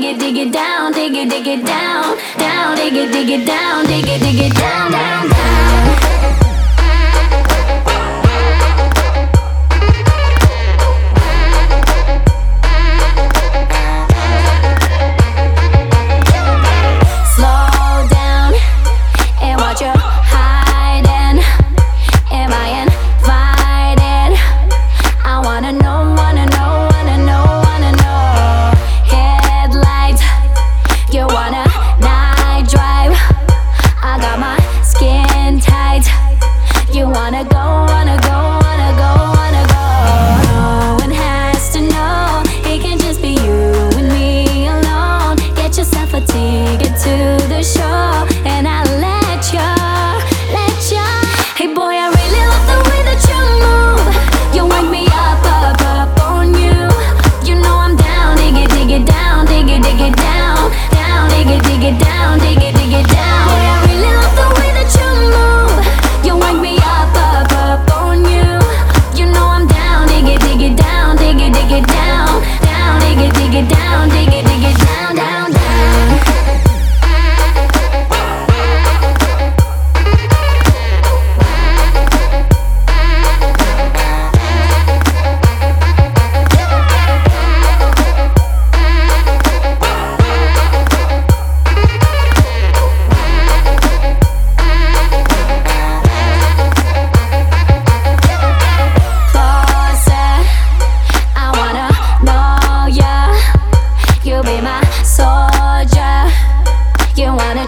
dig it, dig it down, dig it, dig it down, down, dig it, dig it down, dig it, dig it down, down. down. it down, dig it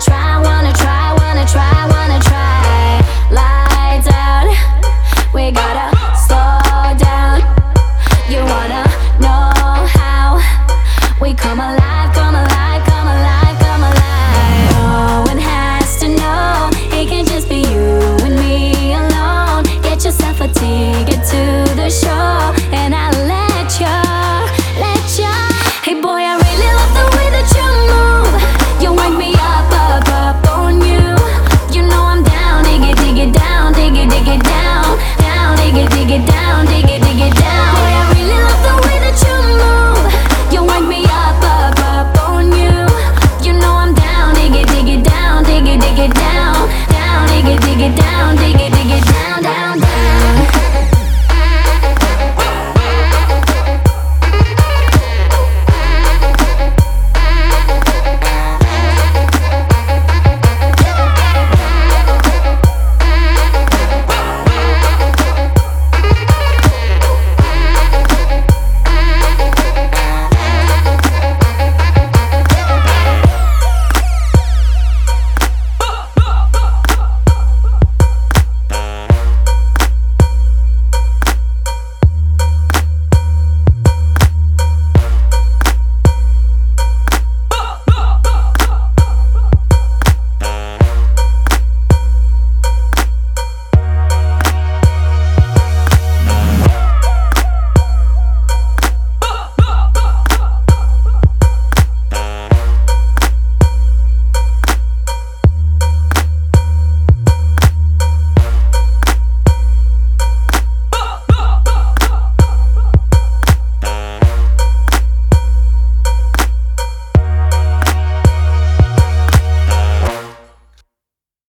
try.